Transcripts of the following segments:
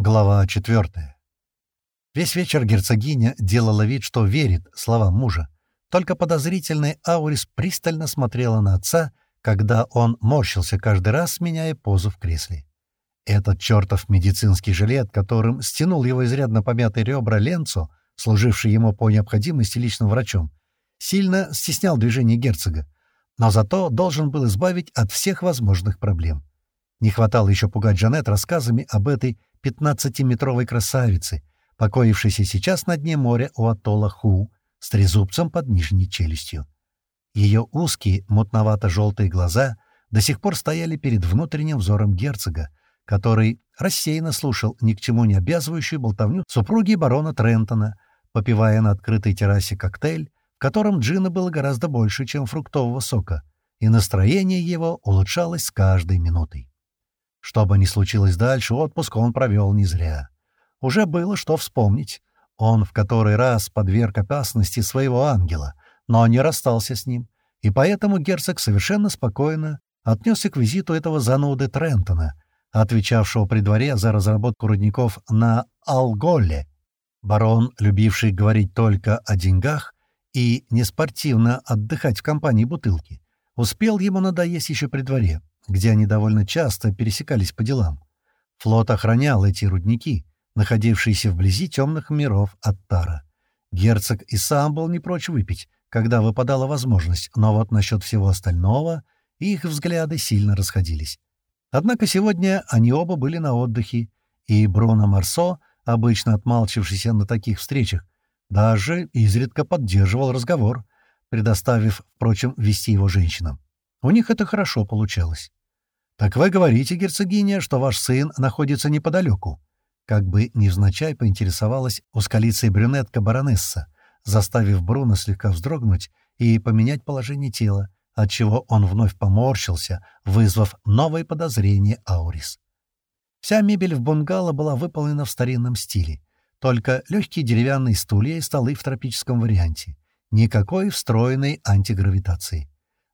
Глава 4. Весь вечер герцогиня делала вид, что верит словам мужа. Только подозрительный Аурис пристально смотрела на отца, когда он морщился каждый раз, меняя позу в кресле. Этот чертов медицинский жилет, которым стянул его изрядно помятые ребра Ленцо, служивший ему по необходимости личным врачом, сильно стеснял движение герцога, но зато должен был избавить от всех возможных проблем. Не хватало еще пугать Жанет рассказами об этой пятнадцатиметровой красавицы, покоившейся сейчас на дне моря у атолла Ху, с трезубцем под нижней челюстью. Ее узкие, мутновато-желтые глаза до сих пор стояли перед внутренним взором герцога, который рассеянно слушал ни к чему не обязывающую болтовню супруги барона Трентона, попивая на открытой террасе коктейль, в котором джина было гораздо больше, чем фруктового сока, и настроение его улучшалось с каждой минутой. Что бы ни случилось дальше, отпуск он провел не зря. Уже было что вспомнить. Он в который раз подверг опасности своего ангела, но не расстался с ним, и поэтому герцог совершенно спокойно отнесся к визиту этого зануды Трентона, отвечавшего при дворе за разработку рудников на Алголе. Барон, любивший говорить только о деньгах и неспортивно отдыхать в компании бутылки, успел ему надоесть еще при дворе, где они довольно часто пересекались по делам. Флот охранял эти рудники, находившиеся вблизи темных миров Аттара. Герцог и сам был не прочь выпить, когда выпадала возможность, но вот насчет всего остального их взгляды сильно расходились. Однако сегодня они оба были на отдыхе, и Бруно Марсо, обычно отмалчившийся на таких встречах, даже изредка поддерживал разговор, предоставив, впрочем, вести его женщинам. У них это хорошо получалось. «Так вы говорите, герцогиня, что ваш сын находится неподалеку?» Как бы невзначай поинтересовалась ускалицей брюнетка баронесса, заставив Бруно слегка вздрогнуть и поменять положение тела, отчего он вновь поморщился, вызвав новые подозрения Аурис. Вся мебель в бунгало была выполнена в старинном стиле, только легкие деревянные стулья и столы в тропическом варианте. Никакой встроенной антигравитации.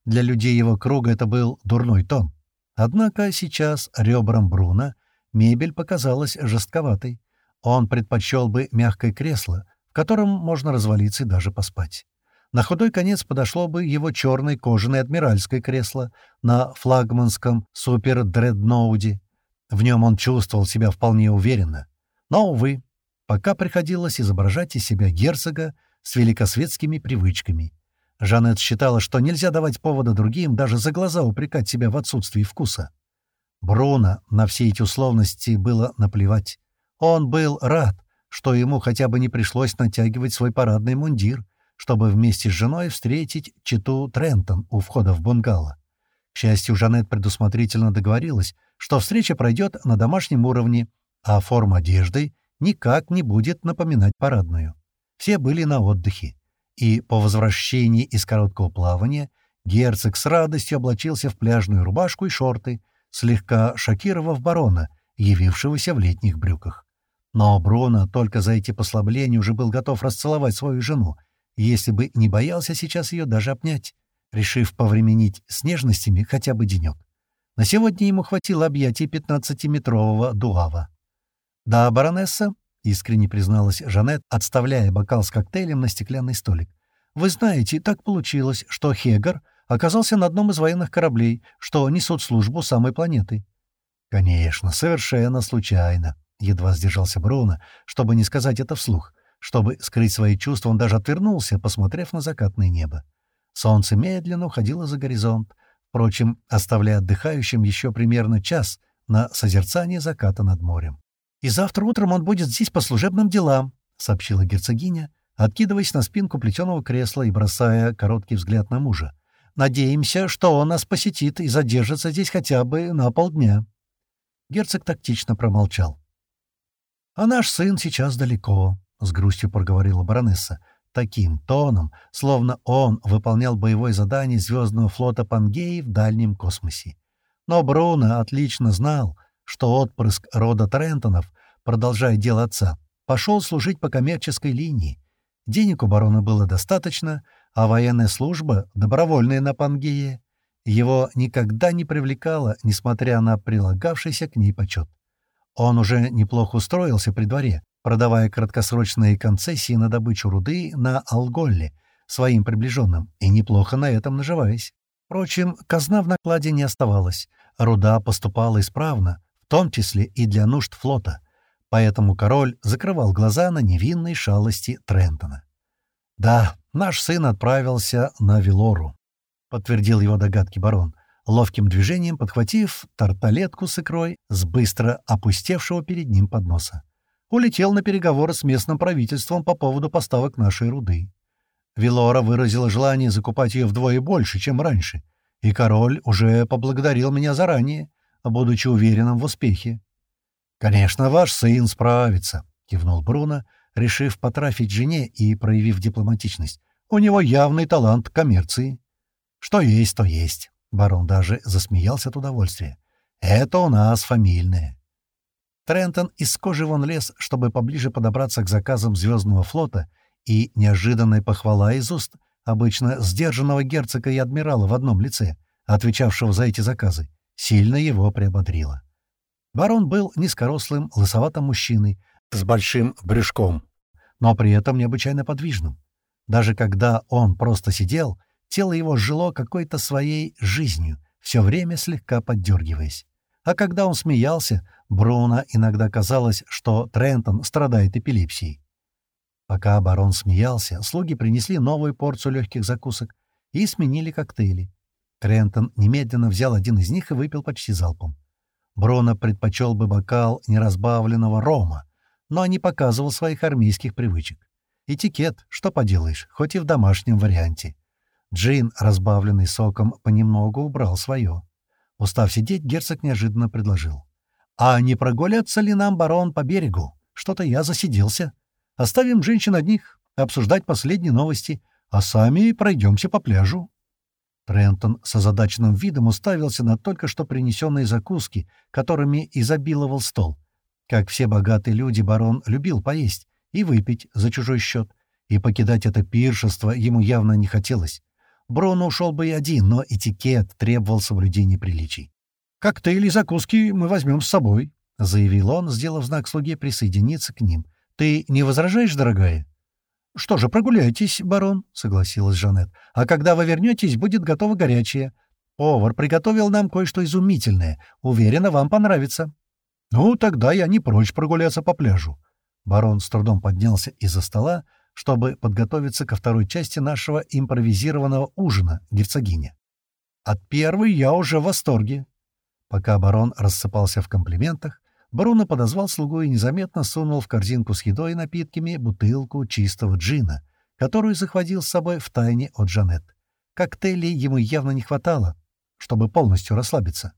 Для людей его круга это был дурной тон. Однако сейчас ребрам Бруна мебель показалась жестковатой. Он предпочел бы мягкое кресло, в котором можно развалиться и даже поспать. На худой конец подошло бы его черное кожаное адмиральское кресло на флагманском супер-дредноуде. В нем он чувствовал себя вполне уверенно. Но, увы, пока приходилось изображать из себя герцога с великосветскими привычками — Жанет считала, что нельзя давать повода другим даже за глаза упрекать себя в отсутствии вкуса. Бруно на все эти условности было наплевать. Он был рад, что ему хотя бы не пришлось натягивать свой парадный мундир, чтобы вместе с женой встретить читу Трентон у входа в бунгало. К счастью, Жанет предусмотрительно договорилась, что встреча пройдет на домашнем уровне, а форма одежды никак не будет напоминать парадную. Все были на отдыхе и по возвращении из короткого плавания герцог с радостью облачился в пляжную рубашку и шорты, слегка шокировав барона, явившегося в летних брюках. Но Бруно только за эти послабления уже был готов расцеловать свою жену, если бы не боялся сейчас ее даже обнять, решив повременить с нежностями хотя бы денек. На сегодня ему хватило объятий пятнадцатиметрового дуава. «Да, баронесса?» — искренне призналась Жанет, отставляя бокал с коктейлем на стеклянный столик. «Вы знаете, так получилось, что Хегар оказался на одном из военных кораблей, что несут службу самой планеты». «Конечно, совершенно случайно», — едва сдержался Бруно, чтобы не сказать это вслух. Чтобы скрыть свои чувства, он даже отвернулся, посмотрев на закатное небо. Солнце медленно уходило за горизонт, впрочем, оставляя отдыхающим еще примерно час на созерцание заката над морем. «И завтра утром он будет здесь по служебным делам», — сообщила герцогиня, откидываясь на спинку плетеного кресла и бросая короткий взгляд на мужа. «Надеемся, что он нас посетит и задержится здесь хотя бы на полдня». Герцог тактично промолчал. «А наш сын сейчас далеко», — с грустью проговорила баронесса, таким тоном, словно он выполнял боевое задание Звездного флота Пангеи в дальнем космосе. Но Бруно отлично знал, что отпрыск рода Трентонов, продолжая дело отца, пошел служить по коммерческой линии. Денег у барона было достаточно, а военная служба, добровольная на Пангее, его никогда не привлекала, несмотря на прилагавшийся к ней почет. Он уже неплохо устроился при дворе, продавая краткосрочные концессии на добычу руды на Алголле своим приближенным, и неплохо на этом наживаясь. Впрочем, казна в накладе не оставалась. Руда поступала исправно, в том числе и для нужд флота. Поэтому король закрывал глаза на невинные шалости Трентона. «Да, наш сын отправился на Вилору», — подтвердил его догадки барон, ловким движением подхватив тарталетку с икрой с быстро опустевшего перед ним подноса. Улетел на переговоры с местным правительством по поводу поставок нашей руды. Вилора выразила желание закупать ее вдвое больше, чем раньше, и король уже поблагодарил меня заранее, будучи уверенным в успехе. «Конечно, ваш сын справится», — кивнул Бруно, решив потрафить жене и проявив дипломатичность. «У него явный талант коммерции». «Что есть, то есть». Барон даже засмеялся от удовольствия. «Это у нас фамильное». Трентон из кожи вон лез, чтобы поближе подобраться к заказам Звездного флота, и неожиданная похвала из уст обычно сдержанного герцога и адмирала в одном лице, отвечавшего за эти заказы, сильно его приободрила. Барон был низкорослым, лысоватым мужчиной, с большим брюшком, но при этом необычайно подвижным. Даже когда он просто сидел, тело его жило какой-то своей жизнью, все время слегка поддергиваясь. А когда он смеялся, Бруно иногда казалось, что Трентон страдает эпилепсией. Пока барон смеялся, слуги принесли новую порцию легких закусок и сменили коктейли. Трентон немедленно взял один из них и выпил почти залпом. Бруно предпочел бы бокал неразбавленного рома, но не показывал своих армейских привычек. Этикет, что поделаешь, хоть и в домашнем варианте. Джин, разбавленный соком, понемногу убрал свое. Устав сидеть, герцог неожиданно предложил. «А не прогуляться ли нам, барон, по берегу? Что-то я засиделся. Оставим женщин одних, обсуждать последние новости, а сами пройдемся по пляжу». Трентон с озадаченным видом уставился на только что принесенные закуски, которыми изобиловал стол. Как все богатые люди, барон любил поесть и выпить за чужой счет, и покидать это пиршество ему явно не хотелось. Бруно ушел бы и один, но этикет требовал соблюдения приличий. «Коктейли и закуски мы возьмем с собой», — заявил он, сделав знак слуге присоединиться к ним. «Ты не возражаешь, дорогая?» «Что же, прогуляйтесь, барон», — согласилась Жанет. «А когда вы вернетесь, будет готово горячее. Повар приготовил нам кое-что изумительное. Уверена, вам понравится». «Ну, тогда я не прочь прогуляться по пляжу». Барон с трудом поднялся из-за стола, чтобы подготовиться ко второй части нашего импровизированного ужина, герцогиня. От первой я уже в восторге. Пока барон рассыпался в комплиментах, Бруно подозвал слугу и незаметно сунул в корзинку с едой и напитками бутылку чистого джина, которую захватил с собой в тайне от Жанет. Коктейлей ему явно не хватало, чтобы полностью расслабиться.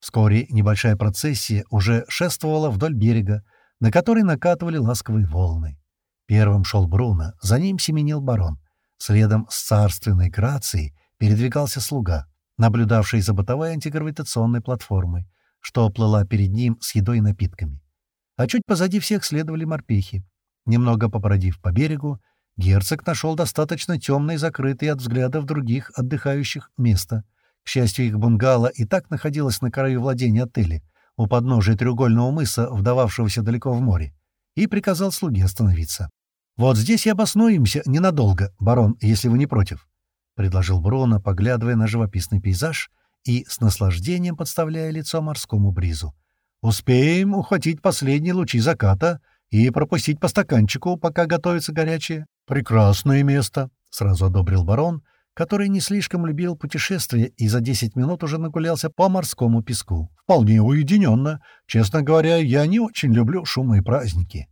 Вскоре небольшая процессия уже шествовала вдоль берега, на который накатывали ласковые волны. Первым шел Бруно, за ним семенил барон. Следом с царственной грацией передвигался слуга, наблюдавший за бытовой антигравитационной платформой, что плыла перед ним с едой и напитками. А чуть позади всех следовали морпехи. Немного побродив по берегу, герцог нашел достаточно темное и закрытое от взглядов других отдыхающих место. К счастью, их бунгало и так находилось на краю владения отеля, у подножия треугольного мыса, вдававшегося далеко в море, и приказал слуге остановиться. «Вот здесь и обоснуемся ненадолго, барон, если вы не против», — предложил Бруно, поглядывая на живописный пейзаж и с наслаждением подставляя лицо морскому бризу. «Успеем ухватить последние лучи заката и пропустить по стаканчику, пока готовится горячее. Прекрасное место!» — сразу одобрил барон, который не слишком любил путешествия и за десять минут уже нагулялся по морскому песку. «Вполне уединенно. Честно говоря, я не очень люблю шумные праздники».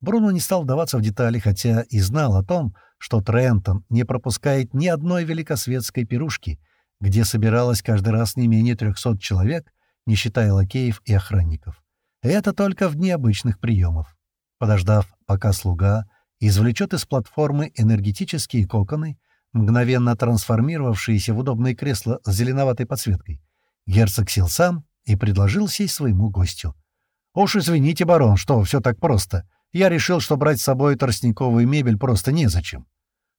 Бруно не стал вдаваться в детали, хотя и знал о том, что Трентон не пропускает ни одной великосветской пирушки — где собиралось каждый раз не менее 300 человек, не считая лакеев и охранников. это только в дни обычных приемов. Подождав, пока слуга извлечет из платформы энергетические коконы, мгновенно трансформировавшиеся в удобные кресла с зеленоватой подсветкой, герцог сел сам и предложил сесть своему гостю. «Уж извините, барон, что все так просто. Я решил, что брать с собой тростниковую мебель просто незачем».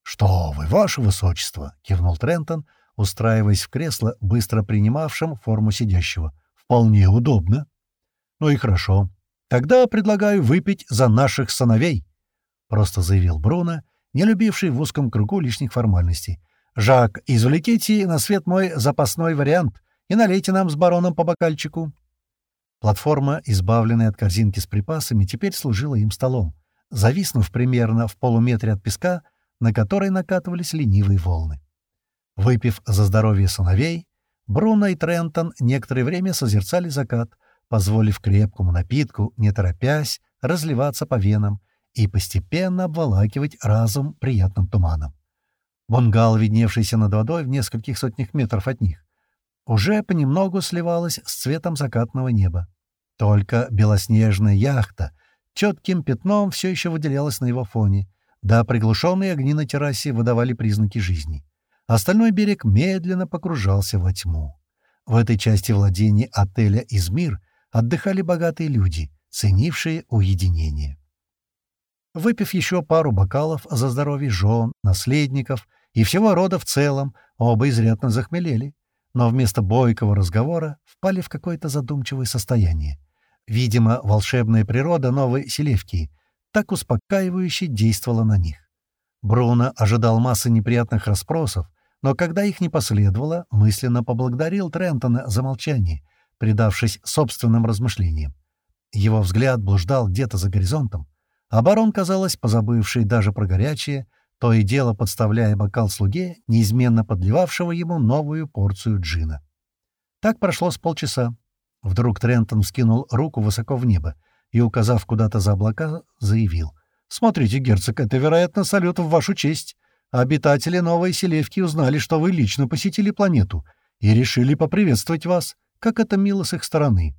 «Что вы, ваше высочество!» — кивнул Трентон — устраиваясь в кресло, быстро принимавшем форму сидящего. «Вполне удобно». «Ну и хорошо. Тогда предлагаю выпить за наших сыновей», — просто заявил Бруно, не любивший в узком кругу лишних формальностей. «Жак, извлеките на свет мой запасной вариант и налейте нам с бароном по бокальчику». Платформа, избавленная от корзинки с припасами, теперь служила им столом, зависнув примерно в полуметре от песка, на который накатывались ленивые волны. Выпив за здоровье сыновей, Бруно и Трентон некоторое время созерцали закат, позволив крепкому напитку, не торопясь, разливаться по венам и постепенно обволакивать разум приятным туманом. Бунгал, видневшийся над водой в нескольких сотнях метров от них, уже понемногу сливалась с цветом закатного неба. Только белоснежная яхта четким пятном все еще выделялась на его фоне, да приглушенные огни на террасе выдавали признаки жизни. Остальной берег медленно погружался во тьму. В этой части владения отеля «Измир» отдыхали богатые люди, ценившие уединение. Выпив еще пару бокалов за здоровье жен, наследников и всего рода в целом, оба изрядно захмелели, но вместо бойкого разговора впали в какое-то задумчивое состояние. Видимо, волшебная природа новой Селевкии так успокаивающе действовала на них. Бруно ожидал массы неприятных расспросов, но когда их не последовало, мысленно поблагодарил Трентона за молчание, предавшись собственным размышлениям. Его взгляд блуждал где-то за горизонтом, а барон, казалось, позабывший даже про горячее, то и дело подставляя бокал слуге, неизменно подливавшего ему новую порцию джина. Так прошло с полчаса. Вдруг Трентон вскинул руку высоко в небо и, указав куда-то за облака, заявил — «Смотрите, герцог, это, вероятно, салют в вашу честь. Обитатели Новой Селевки узнали, что вы лично посетили планету, и решили поприветствовать вас, как это мило с их стороны».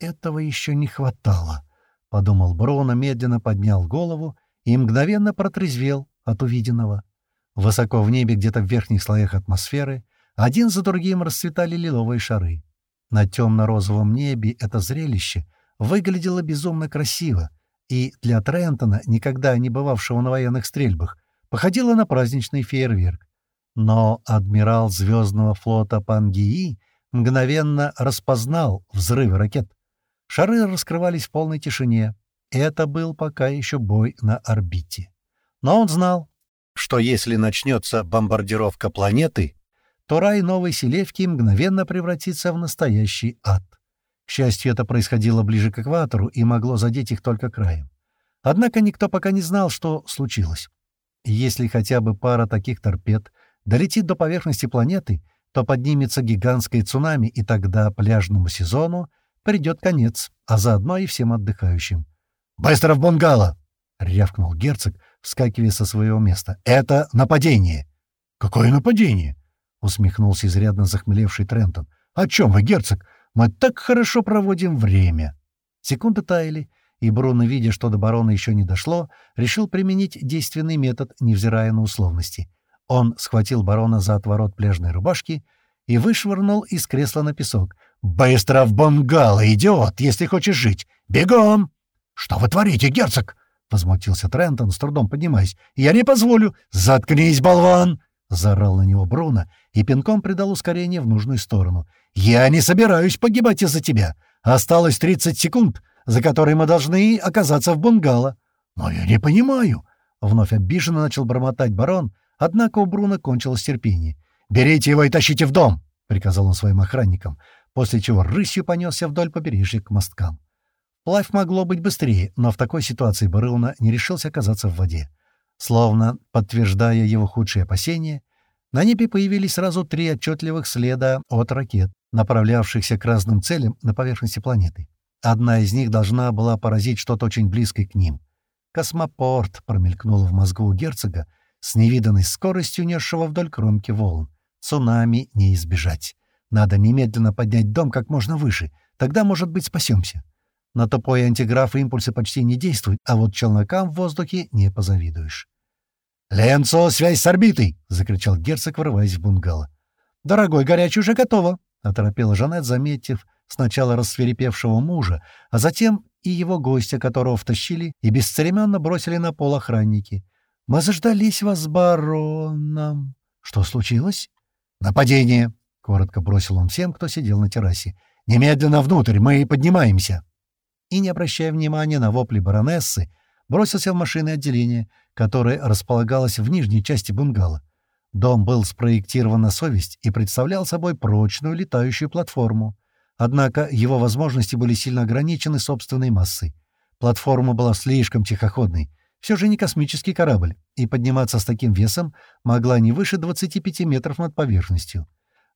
«Этого еще не хватало», — подумал Бруно, медленно поднял голову и мгновенно протрезвел от увиденного. Высоко в небе, где-то в верхних слоях атмосферы, один за другим расцветали лиловые шары. На темно-розовом небе это зрелище выглядело безумно красиво, и для Трентона, никогда не бывавшего на военных стрельбах, походила на праздничный фейерверк. Но адмирал Звездного флота Пангии мгновенно распознал взрывы ракет. Шары раскрывались в полной тишине. Это был пока еще бой на орбите. Но он знал, что если начнется бомбардировка планеты, то рай Новой Селевки мгновенно превратится в настоящий ад. К счастью, это происходило ближе к экватору и могло задеть их только краем. Однако никто пока не знал, что случилось. Если хотя бы пара таких торпед долетит до поверхности планеты, то поднимется гигантское цунами, и тогда пляжному сезону придет конец, а заодно и всем отдыхающим. «Быстро в бунгало!» — рявкнул герцог, вскакивая со своего места. «Это нападение!» «Какое нападение?» — усмехнулся изрядно захмелевший Трентон. «О чем вы, герцог? Мы так хорошо проводим время!» Секунды таяли, и Бруно, видя, что до барона еще не дошло, решил применить действенный метод, невзирая на условности. Он схватил барона за отворот пляжной рубашки и вышвырнул из кресла на песок. «Быстро в Бонгало, идиот, если хочешь жить! Бегом!» «Что вы творите, герцог?» — возмутился Трентон, с трудом поднимаясь. «Я не позволю! Заткнись, болван!» — заорал на него Бруно и пинком придал ускорение в нужную сторону. «Я не собираюсь погибать из-за тебя. Осталось 30 секунд, за которые мы должны оказаться в бунгало». «Но я не понимаю», — вновь обиженно начал бормотать барон, однако у Бруно кончилось терпение. «Берите его и тащите в дом», — приказал он своим охранникам, после чего рысью понесся вдоль побережья к мосткам. Плавь могло быть быстрее, но в такой ситуации Баруна не решился оказаться в воде. Словно подтверждая его худшие опасения, на небе появились сразу три отчетливых следа от ракет, направлявшихся к разным целям на поверхности планеты. Одна из них должна была поразить что-то очень близкое к ним. «Космопорт» промелькнуло в мозгу у герцога с невиданной скоростью несшего вдоль кромки волн. Цунами не избежать. Надо немедленно поднять дом как можно выше. Тогда, может быть, спасемся. На тупой антиграф импульсы почти не действуют, а вот челнокам в воздухе не позавидуешь. «Ленцо, связь с орбитой!» — закричал герцог, врываясь в бунгало. «Дорогой, горячий уже готово!» — оторопела Жанет, заметив сначала рассверепевшего мужа, а затем и его гостя, которого втащили и бесцеремонно бросили на пол охранники. «Мы заждались вас с бароном!» «Что случилось?» «Нападение!» — коротко бросил он всем, кто сидел на террасе. Немедленно внутрь, мы поднимаемся!» И, не обращая внимания на вопли баронессы, бросился в машины отделения, которое располагалось в нижней части бунгало. Дом был спроектирован на совесть и представлял собой прочную летающую платформу. Однако его возможности были сильно ограничены собственной массой. Платформа была слишком тихоходной. Все же не космический корабль, и подниматься с таким весом могла не выше 25 метров над поверхностью.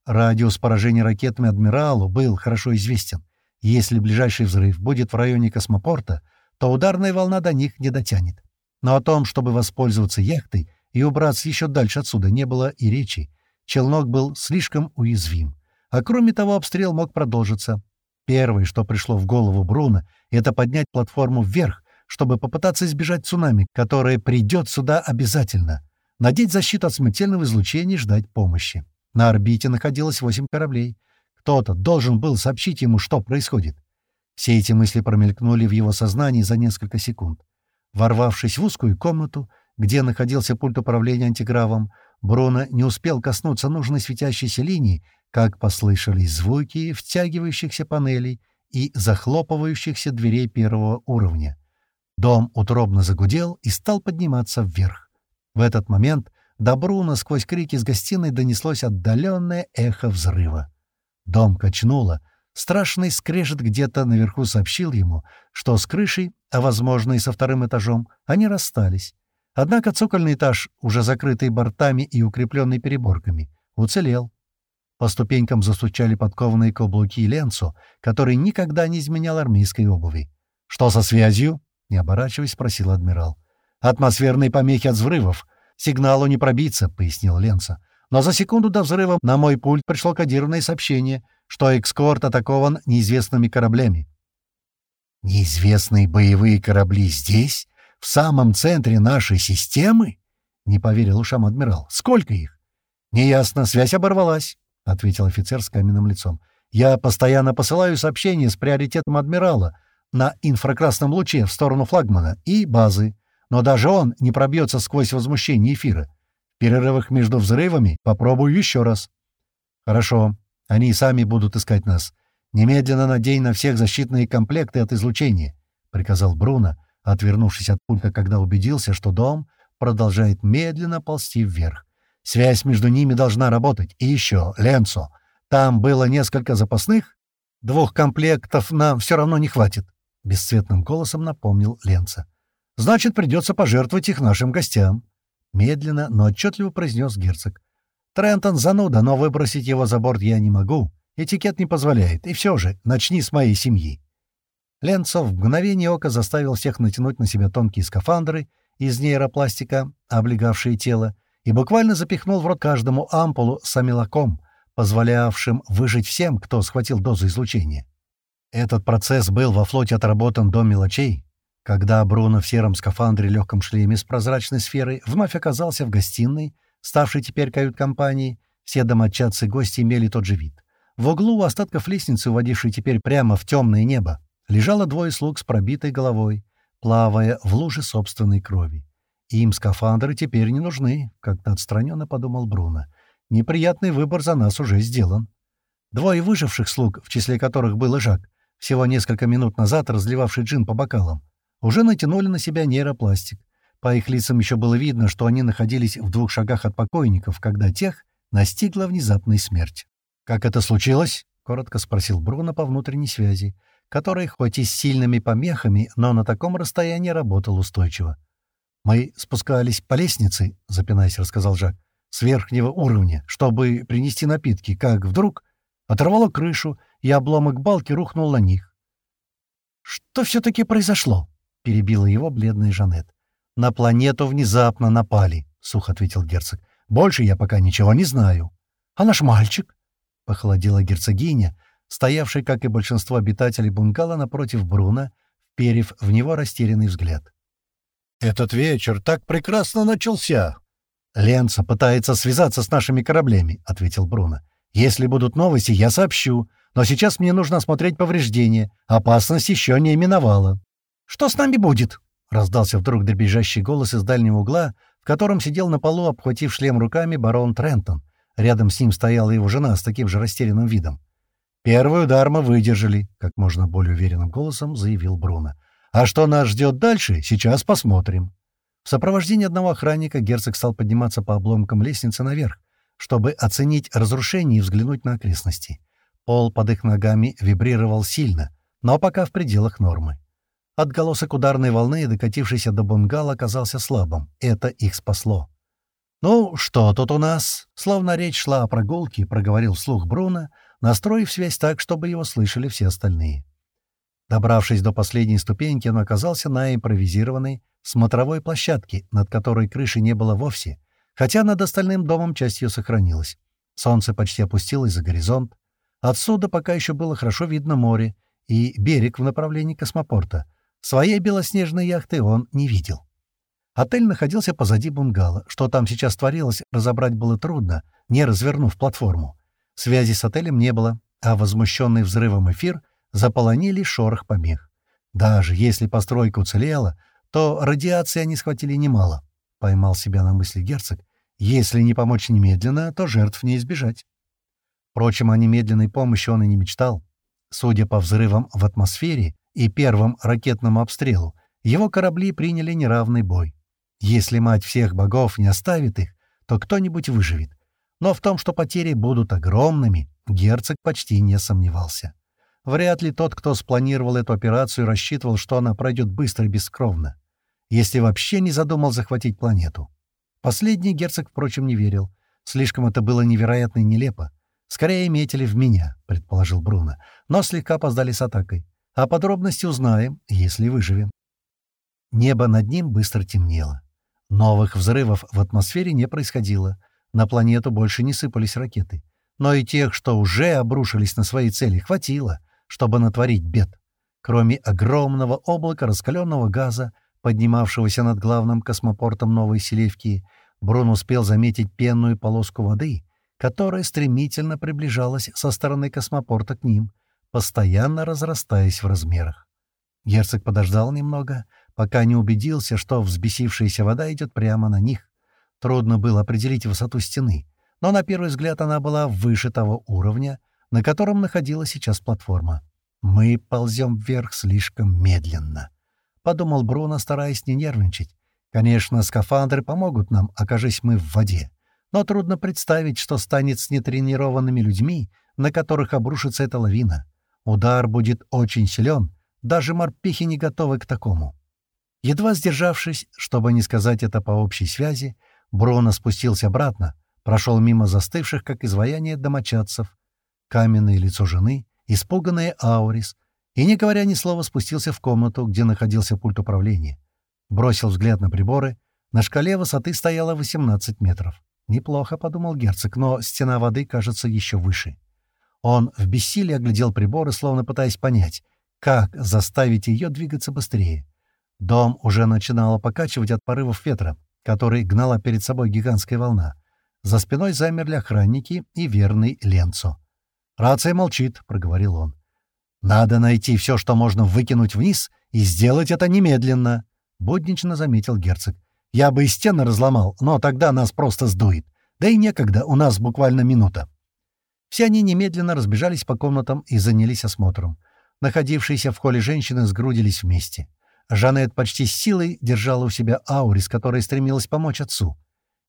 Радиус поражения ракетами «Адмиралу» был хорошо известен. Если ближайший взрыв будет в районе космопорта, то ударная волна до них не дотянет. Но о том, чтобы воспользоваться яхтой и убраться еще дальше отсюда, не было и речи. Челнок был слишком уязвим. А кроме того, обстрел мог продолжиться. Первое, что пришло в голову Бруно, это поднять платформу вверх, чтобы попытаться избежать цунами, которое придет сюда обязательно. Надеть защиту от смертельного излучения и ждать помощи. На орбите находилось восемь кораблей. Кто-то должен был сообщить ему, что происходит. Все эти мысли промелькнули в его сознании за несколько секунд. Ворвавшись в узкую комнату, где находился пульт управления антигравом, Бруно не успел коснуться нужной светящейся линии, как послышались звуки втягивающихся панелей и захлопывающихся дверей первого уровня. Дом утробно загудел и стал подниматься вверх. В этот момент до Бруно сквозь крики с гостиной донеслось отдаленное эхо взрыва. Дом качнуло, страшный скрежет где-то наверху сообщил ему, что с крышей, а, возможно, и со вторым этажом, они расстались. Однако цокольный этаж, уже закрытый бортами и укрепленный переборками, уцелел. По ступенькам застучали подкованные каблуки Ленцу, который никогда не изменял армейской обуви. «Что со связью?» — не оборачиваясь, спросил адмирал. «Атмосферные помехи от взрывов. Сигналу не пробиться», — пояснил Ленца. «Но за секунду до взрыва на мой пульт пришло кодированное сообщение, что экскорт атакован неизвестными кораблями». «Неизвестные боевые корабли здесь? В самом центре нашей системы?» — не поверил ушам адмирал. «Сколько их?» «Неясно, связь оборвалась», — ответил офицер с каменным лицом. «Я постоянно посылаю сообщения с приоритетом адмирала, на инфракрасном луче в сторону флагмана и базы, но даже он не пробьется сквозь возмущение эфира. В перерывах между взрывами попробую еще раз. Хорошо, они сами будут искать нас. Немедленно надень на всех защитные комплекты от излучения, — приказал Бруно, отвернувшись от пульта, когда убедился, что дом продолжает медленно ползти вверх. Связь между ними должна работать. И еще, Ленцо, там было несколько запасных. Двух комплектов нам все равно не хватит. — бесцветным голосом напомнил Ленца. «Значит, придется пожертвовать их нашим гостям», — медленно, но отчетливо произнес герцог. «Трентон зануда, но выбросить его за борт я не могу. Этикет не позволяет. И все же, начни с моей семьи». Ленцов в мгновение ока заставил всех натянуть на себя тонкие скафандры из нейропластика, облегавшие тело, и буквально запихнул в рот каждому ампулу с амилаком, позволявшим выжить всем, кто схватил дозу излучения. Этот процесс был во флоте отработан до мелочей. Когда Бруно в сером скафандре легком шлеме с прозрачной сферой вновь оказался в гостиной, ставшей теперь кают-компанией, все домочадцы гости имели тот же вид. В углу у остатков лестницы, уводившей теперь прямо в темное небо, лежало двое слуг с пробитой головой, плавая в луже собственной крови. Им скафандры теперь не нужны, как-то отстраненно подумал Бруно. Неприятный выбор за нас уже сделан. Двое выживших слуг, в числе которых был и Жак, всего несколько минут назад разливавший джин по бокалам, уже натянули на себя нейропластик. По их лицам еще было видно, что они находились в двух шагах от покойников, когда тех настигла внезапная смерть. «Как это случилось?» — коротко спросил Бруно по внутренней связи, который, хоть и с сильными помехами, но на таком расстоянии работал устойчиво. «Мы спускались по лестнице», — запинаясь, рассказал Жак, — «с верхнего уровня, чтобы принести напитки, как вдруг оторвало крышу, и обломок балки рухнул на них. «Что все-таки произошло?» — перебила его бледная Жанет. «На планету внезапно напали», — сухо ответил герцог. «Больше я пока ничего не знаю». «А наш мальчик?» — похолодела герцогиня, стоявшая, как и большинство обитателей бунгало, напротив Бруна, вперев в него растерянный взгляд. «Этот вечер так прекрасно начался!» «Ленца пытается связаться с нашими кораблями», — ответил Бруно. «Если будут новости, я сообщу. Но сейчас мне нужно осмотреть повреждения. Опасность еще не именовала. «Что с нами будет?» — раздался вдруг дребезжащий голос из дальнего угла, в котором сидел на полу, обхватив шлем руками, барон Трентон. Рядом с ним стояла его жена с таким же растерянным видом. «Первый удар мы выдержали», — как можно более уверенным голосом заявил Бруно. «А что нас ждет дальше, сейчас посмотрим». В сопровождении одного охранника герцог стал подниматься по обломкам лестницы наверх, чтобы оценить разрушение и взглянуть на окрестности. Пол под их ногами вибрировал сильно, но пока в пределах нормы. Отголосок ударной волны, докатившийся до бунгало, оказался слабым. Это их спасло. «Ну, что тут у нас?» Словно речь шла о прогулке, проговорил вслух Бруно, настроив связь так, чтобы его слышали все остальные. Добравшись до последней ступеньки, он оказался на импровизированной смотровой площадке, над которой крыши не было вовсе, хотя над остальным домом часть ее сохранилась. Солнце почти опустилось за горизонт. Отсюда пока еще было хорошо видно море и берег в направлении космопорта. Своей белоснежной яхты он не видел. Отель находился позади бунгало. Что там сейчас творилось, разобрать было трудно, не развернув платформу. Связи с отелем не было, а возмущенный взрывом эфир заполонили шорох помех. Даже если постройка уцелела, то радиации они схватили немало. Поймал себя на мысли герцог. Если не помочь немедленно, то жертв не избежать. Впрочем, о немедленной помощи он и не мечтал. Судя по взрывам в атмосфере и первому ракетному обстрелу, его корабли приняли неравный бой. Если мать всех богов не оставит их, то кто-нибудь выживет. Но в том, что потери будут огромными, герцог почти не сомневался. Вряд ли тот, кто спланировал эту операцию, рассчитывал, что она пройдет быстро и бескровно. Если вообще не задумал захватить планету. Последний герцог, впрочем, не верил. Слишком это было невероятно и нелепо. «Скорее метили в меня», — предположил Бруно, но слегка опоздали с атакой. А подробности узнаем, если выживем. Небо над ним быстро темнело. Новых взрывов в атмосфере не происходило. На планету больше не сыпались ракеты. Но и тех, что уже обрушились на свои цели, хватило, чтобы натворить бед. Кроме огромного облака раскаленного газа, поднимавшегося над главным космопортом Новой Селевки, Брун успел заметить пенную полоску воды, которая стремительно приближалась со стороны космопорта к ним, постоянно разрастаясь в размерах. Герцог подождал немного, пока не убедился, что взбесившаяся вода идет прямо на них. Трудно было определить высоту стены, но на первый взгляд она была выше того уровня, на котором находилась сейчас платформа. «Мы ползем вверх слишком медленно», — подумал Бруно, стараясь не нервничать. «Конечно, скафандры помогут нам, окажись мы в воде, но трудно представить, что станет с нетренированными людьми, на которых обрушится эта лавина. Удар будет очень силен, даже морпехи не готовы к такому». Едва сдержавшись, чтобы не сказать это по общей связи, Бруно спустился обратно, прошел мимо застывших, как изваяние домочадцев, каменное лицо жены, испуганная Аурис, и, не говоря ни слова, спустился в комнату, где находился пульт управления. Бросил взгляд на приборы. На шкале высоты стояло 18 метров. «Неплохо», — подумал герцог, но стена воды кажется еще выше. Он в бессилии оглядел приборы, словно пытаясь понять, как заставить ее двигаться быстрее. Дом уже начинало покачивать от порывов ветра, который гнала перед собой гигантская волна. За спиной замерли охранники и верный Ленцо. «Рация молчит», — проговорил он. «Надо найти все, что можно выкинуть вниз, и сделать это немедленно», — буднично заметил герцог. «Я бы и стены разломал, но тогда нас просто сдует. Да и некогда, у нас буквально минута». Все они немедленно разбежались по комнатам и занялись осмотром. Находившиеся в холле женщины сгрудились вместе. Жанет почти с силой держала у себя Аурис, которая стремилась помочь отцу.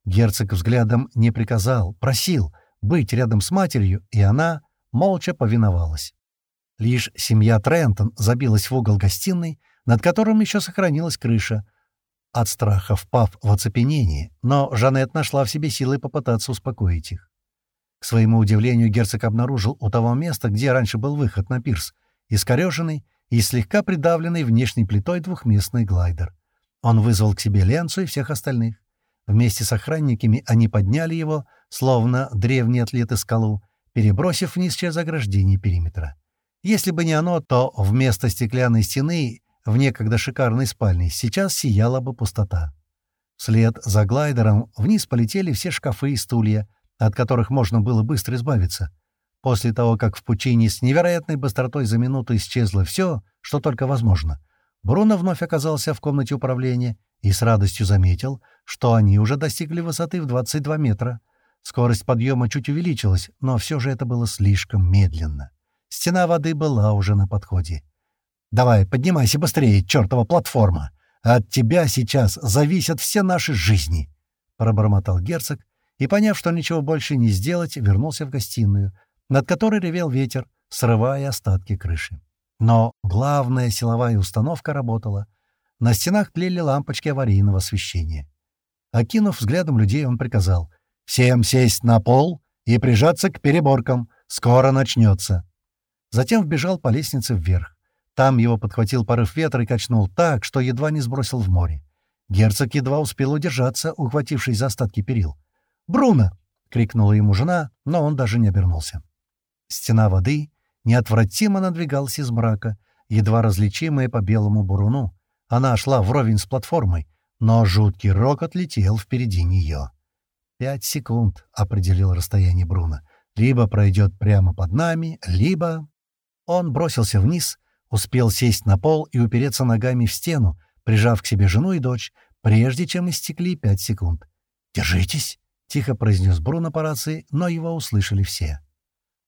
Герцог взглядом не приказал, просил быть рядом с матерью, и она молча повиновалась. Лишь семья Трентон забилась в угол гостиной, над которым еще сохранилась крыша, от страха впав в оцепенение, но Жанет нашла в себе силы попытаться успокоить их. Своему удивлению, герцог обнаружил у того места, где раньше был выход на пирс, искореженный и слегка придавленный внешней плитой двухместный глайдер. Он вызвал к себе Ленцу и всех остальных. Вместе с охранниками они подняли его, словно древние атлеты скалу, перебросив вниз через ограждение периметра. Если бы не оно, то вместо стеклянной стены в некогда шикарной спальне сейчас сияла бы пустота. Вслед за глайдером вниз полетели все шкафы и стулья, от которых можно было быстро избавиться — После того, как в пучине с невероятной быстротой за минуту исчезло все, что только возможно, Бруно вновь оказался в комнате управления и с радостью заметил, что они уже достигли высоты в 22 метра. Скорость подъема чуть увеличилась, но все же это было слишком медленно. Стена воды была уже на подходе. «Давай, поднимайся быстрее, чертова платформа! От тебя сейчас зависят все наши жизни!» — пробормотал герцог, и, поняв, что ничего больше не сделать, вернулся в гостиную, над которой ревел ветер, срывая остатки крыши. Но главная силовая установка работала. На стенах тлели лампочки аварийного освещения. Окинув взглядом людей, он приказал «Всем сесть на пол и прижаться к переборкам. Скоро начнется». Затем вбежал по лестнице вверх. Там его подхватил порыв ветра и качнул так, что едва не сбросил в море. Герцог едва успел удержаться, ухватившись за остатки перил. «Бруно!» — крикнула ему жена, но он даже не обернулся. Стена воды неотвратимо надвигалась из мрака, едва различимая по белому буруну. Она шла вровень с платформой, но жуткий рокот летел впереди нее. «Пять секунд», — определил расстояние Бруно. «Либо пройдет прямо под нами, либо...» Он бросился вниз, успел сесть на пол и упереться ногами в стену, прижав к себе жену и дочь, прежде чем истекли пять секунд. «Держитесь!» — тихо произнес Бруно по рации, но его услышали все.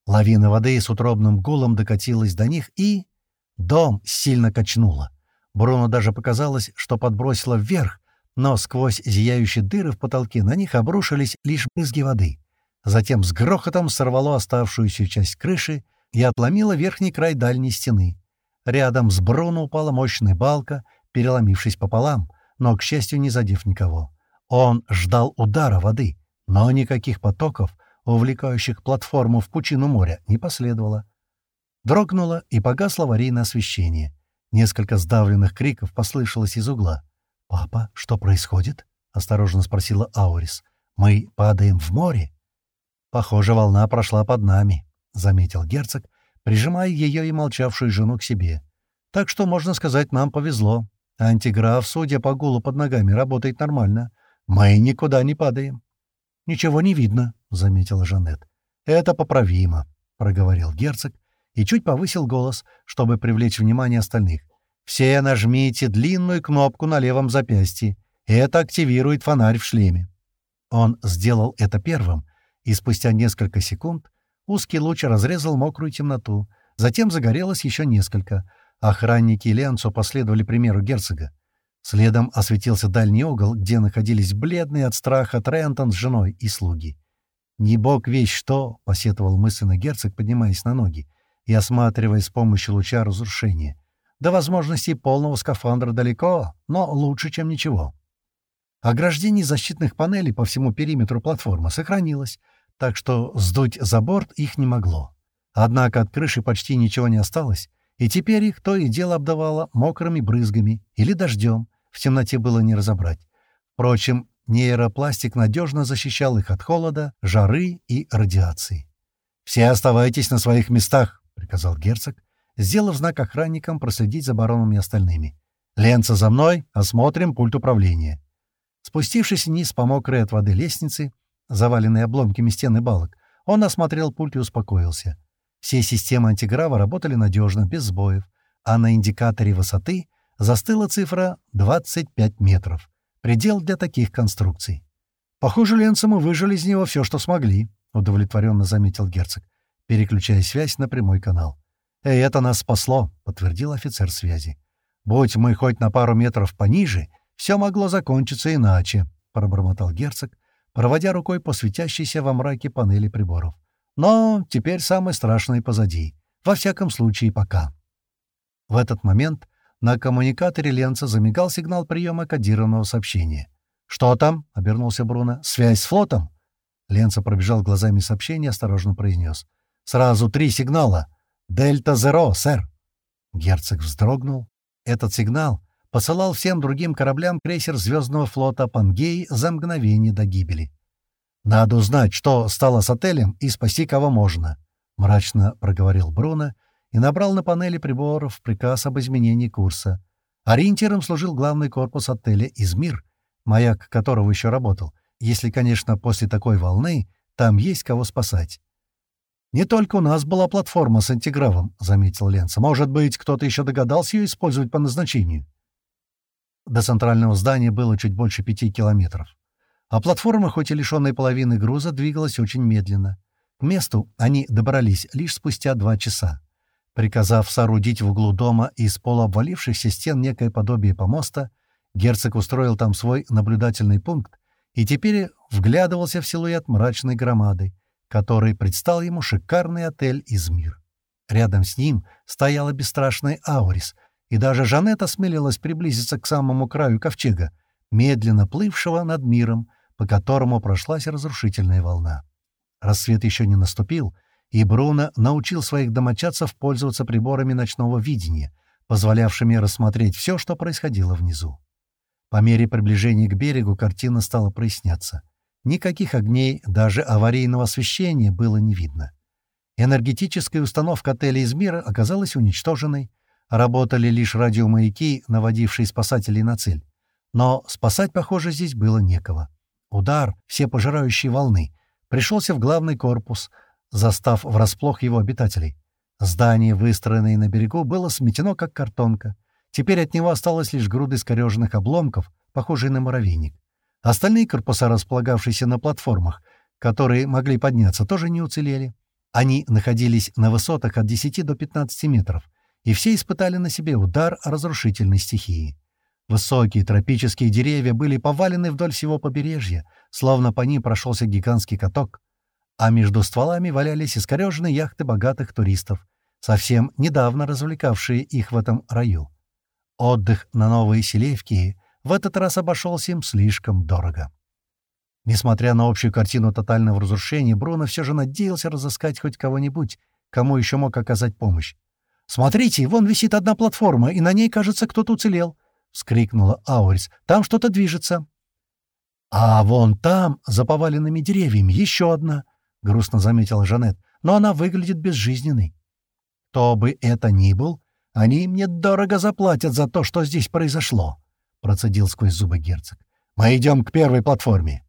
Лавина воды с утробным гулом докатилась до них, и... Дом сильно качнуло. Бруно даже показалось, что подбросило вверх, но сквозь зияющие дыры в потолке на них обрушились лишь брызги воды. Затем с грохотом сорвало оставшуюся часть крыши и отломило верхний край дальней стены. Рядом с Бруно упала мощная балка, переломившись пополам, но, к счастью, не задев никого. Он ждал удара воды, но никаких потоков, увлекающих платформу в пучину моря, не последовало. Дрогнуло и погасло аварийное освещение. Несколько сдавленных криков послышалось из угла. «Папа, что происходит?» — осторожно спросила Аурис. «Мы падаем в море?» «Похоже, волна прошла под нами», — заметил герцог, прижимая ее и молчавшую жену к себе. «Так что, можно сказать, нам повезло. Антиграф, судя по гулу под ногами, работает нормально. Мы никуда не падаем». «Ничего не видно», — заметила Жанет. «Это поправимо», — проговорил герцог и чуть повысил голос, чтобы привлечь внимание остальных. «Все нажмите длинную кнопку на левом запястье. Это активирует фонарь в шлеме». Он сделал это первым, и спустя несколько секунд узкий луч разрезал мокрую темноту. Затем загорелось еще несколько. Охранники Ленцо последовали примеру герцога. Следом осветился дальний угол, где находились бледные от страха Трентон с женой и слуги. «Не бог весь что!» — посетовал мысленно герцог, поднимаясь на ноги и осматривая с помощью луча разрушения. До возможности полного скафандра далеко, но лучше, чем ничего. Ограждение защитных панелей по всему периметру платформы сохранилось, так что сдуть за борт их не могло. Однако от крыши почти ничего не осталось, и теперь их то и дело обдавало мокрыми брызгами или дождем, в темноте было не разобрать. Впрочем, нейропластик надежно защищал их от холода, жары и радиации. «Все оставайтесь на своих местах», — приказал герцог, сделав знак охранникам проследить за бароном и остальными. «Ленца за мной, осмотрим пульт управления». Спустившись вниз по мокрой от воды лестнице, заваленной обломками стены балок, он осмотрел пульт и успокоился. Все системы антиграва работали надежно, без сбоев, а на индикаторе высоты застыла цифра 25 метров. Предел для таких конструкций. «Похоже, ленцы мы выжили из него все, что смогли», — удовлетворенно заметил герцог, переключая связь на прямой канал. «И это нас спасло», — подтвердил офицер связи. «Будь мы хоть на пару метров пониже, все могло закончиться иначе», — пробормотал герцог, проводя рукой по светящейся во мраке панели приборов. Но теперь самое страшное позади. Во всяком случае, пока. В этот момент на коммуникаторе Ленца замигал сигнал приема кодированного сообщения. «Что там?» — обернулся Бруно. «Связь с флотом?» Ленца пробежал глазами сообщение и осторожно произнес. «Сразу три сигнала. Дельта-Зеро, сэр». Герцог вздрогнул. Этот сигнал посылал всем другим кораблям крейсер Звездного флота Пангей за мгновение до гибели. «Надо узнать, что стало с отелем, и спасти кого можно», — мрачно проговорил Бруно и набрал на панели приборов приказ об изменении курса. Ориентиром служил главный корпус отеля «Измир», маяк которого еще работал, если, конечно, после такой волны там есть кого спасать. «Не только у нас была платформа с антигравом», — заметил Ленц. «Может быть, кто-то еще догадался ее использовать по назначению?» До центрального здания было чуть больше пяти километров. А платформа, хоть и лишенная половины груза, двигалась очень медленно. К месту они добрались лишь спустя два часа. Приказав соорудить в углу дома из полуобвалившихся стен некое подобие помоста, герцог устроил там свой наблюдательный пункт и теперь вглядывался в силуэт мрачной громады, который предстал ему шикарный отель «Измир». Рядом с ним стояла бесстрашная Аурис, и даже Жанет осмелилась приблизиться к самому краю ковчега, медленно плывшего над миром, по которому прошлась разрушительная волна. Рассвет еще не наступил — и Бруно научил своих домочадцев пользоваться приборами ночного видения, позволявшими рассмотреть все, что происходило внизу. По мере приближения к берегу картина стала проясняться. Никаких огней, даже аварийного освещения было не видно. Энергетическая установка отеля из мира оказалась уничтоженной, работали лишь радиомаяки, наводившие спасателей на цель. Но спасать, похоже, здесь было некого. Удар, все пожирающие волны, пришелся в главный корпус — застав врасплох его обитателей. Здание, выстроенное на берегу, было сметено, как картонка. Теперь от него осталось лишь груды искореженных обломков, похожие на муравейник. Остальные корпуса, располагавшиеся на платформах, которые могли подняться, тоже не уцелели. Они находились на высотах от 10 до 15 метров, и все испытали на себе удар разрушительной стихии. Высокие тропические деревья были повалены вдоль всего побережья, словно по ним прошелся гигантский каток а между стволами валялись искореженные яхты богатых туристов, совсем недавно развлекавшие их в этом раю. Отдых на Новой Селевке в этот раз обошелся им слишком дорого. Несмотря на общую картину тотального разрушения, Бруно все же надеялся разыскать хоть кого-нибудь, кому еще мог оказать помощь. «Смотрите, вон висит одна платформа, и на ней, кажется, кто-то уцелел!» — вскрикнула Аурис. «Там что-то движется!» «А вон там, за поваленными деревьями, еще одна!» — грустно заметила Жанет, — «но она выглядит безжизненной». «Кто бы это ни был, они мне дорого заплатят за то, что здесь произошло», — процедил сквозь зубы герцог. «Мы идем к первой платформе».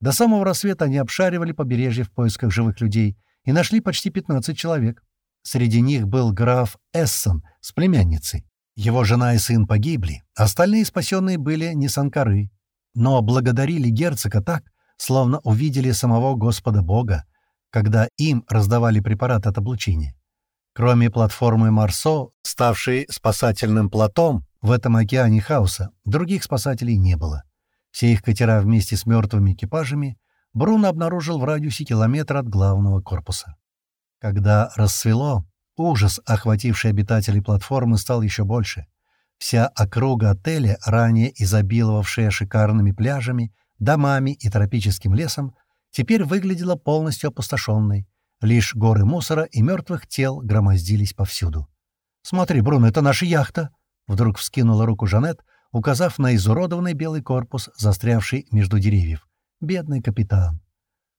До самого рассвета они обшаривали побережье в поисках живых людей и нашли почти 15 человек. Среди них был граф Эссон с племянницей. Его жена и сын погибли, остальные спасенные были не санкары, но благодарили герцога так, словно увидели самого Господа Бога, когда им раздавали препарат от облучения. Кроме платформы Марсо, ставшей спасательным плотом в этом океане хаоса, других спасателей не было. Все их катера вместе с мертвыми экипажами Бруно обнаружил в радиусе километра от главного корпуса. Когда рассвело, ужас, охвативший обитателей платформы, стал еще больше. Вся округа отеля, ранее изобиловавшая шикарными пляжами, домами и тропическим лесом, теперь выглядела полностью опустошенной. Лишь горы мусора и мертвых тел громоздились повсюду. «Смотри, Бруно, это наша яхта!» Вдруг вскинула руку Жанет, указав на изуродованный белый корпус, застрявший между деревьев. «Бедный капитан!»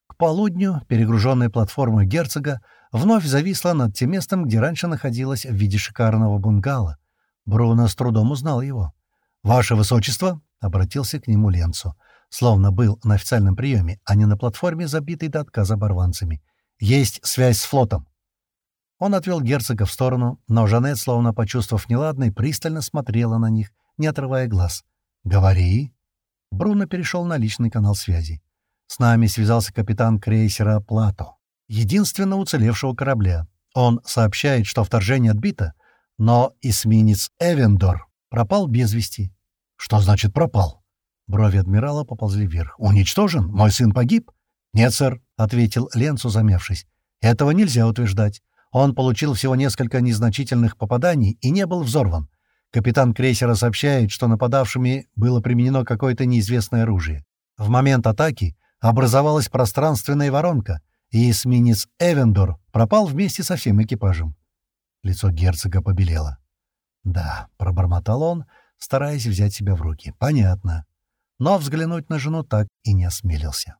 К полудню перегруженная платформа герцога вновь зависла над тем местом, где раньше находилась в виде шикарного бунгало. Бруно с трудом узнал его. «Ваше Высочество!» — обратился к нему Ленцо словно был на официальном приеме, а не на платформе, забитой до отказа оборванцами. «Есть связь с флотом!» Он отвел герцога в сторону, но Жанет, словно почувствовав неладное, пристально смотрела на них, не отрывая глаз. «Говори!» Бруно перешел на личный канал связи. С нами связался капитан крейсера «Плато», единственно уцелевшего корабля. Он сообщает, что вторжение отбито, но эсминец «Эвендор» пропал без вести. «Что значит пропал?» Брови адмирала поползли вверх. «Уничтожен? Мой сын погиб?» «Нет, сэр», — ответил Ленцу, замявшись. «Этого нельзя утверждать. Он получил всего несколько незначительных попаданий и не был взорван. Капитан крейсера сообщает, что нападавшими было применено какое-то неизвестное оружие. В момент атаки образовалась пространственная воронка, и эсминец «Эвендор» пропал вместе со всем экипажем. Лицо герцога побелело. «Да», — пробормотал он, стараясь взять себя в руки. «Понятно но взглянуть на жену так и не осмелился.